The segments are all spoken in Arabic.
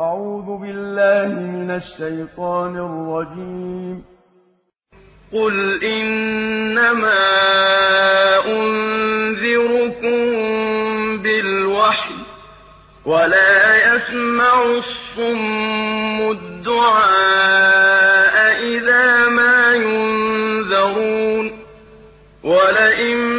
أعوذ بالله من الشيطان الرجيم. قل إنما أنذركم بالوحي ولا يسمع الصم الدعاء إذا ما ينذرون ولئن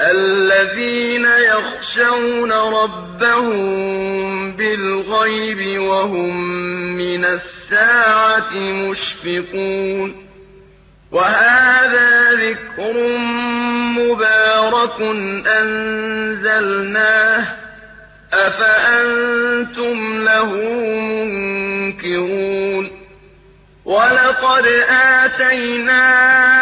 الذين يخشون ربهم بالغيب وهم من الساعة مشفقون. وهذا ذكر مبارك أنزلناه. أفأنتم له منكرون. ولقد آتينا إبراهيم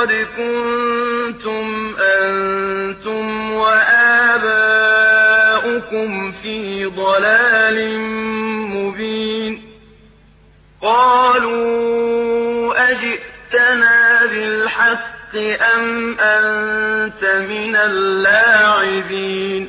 لقد كنتم أنتم وآباؤكم في ضلال مبين قالوا أجئتنا بالحق أم أنت من اللاعبين